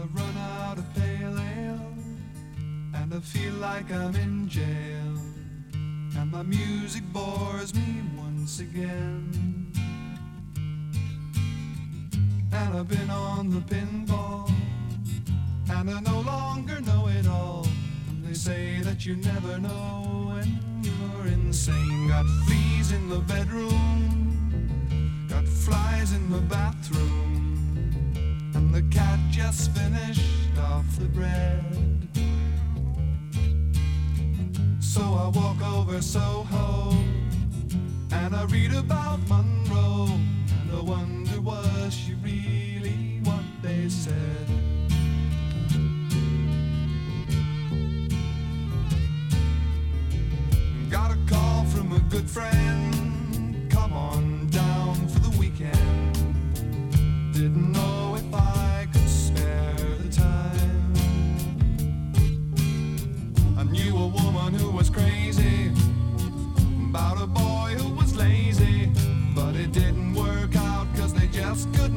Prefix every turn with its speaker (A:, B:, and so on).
A: I've run out of pale ale, and I feel like I'm in jail. And my music bores me once again. And I've been on the pine bowl, and I no longer know it all. And they say that you never know when you're insane. Got fleas in the bedroom, just finished off the bread. So I walk over Soho and I read about Monroe and I wonder was she really what they said. Got a call from a good friend, come on down for the weekend. Didn't I knew a woman who was crazy about a boy who was lazy, but it didn't work out cause they just couldn't.